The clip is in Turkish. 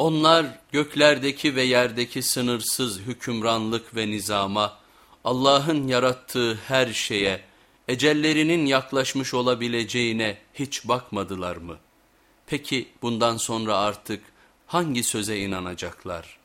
Onlar göklerdeki ve yerdeki sınırsız hükümranlık ve nizama, Allah'ın yarattığı her şeye, ecellerinin yaklaşmış olabileceğine hiç bakmadılar mı? Peki bundan sonra artık hangi söze inanacaklar?''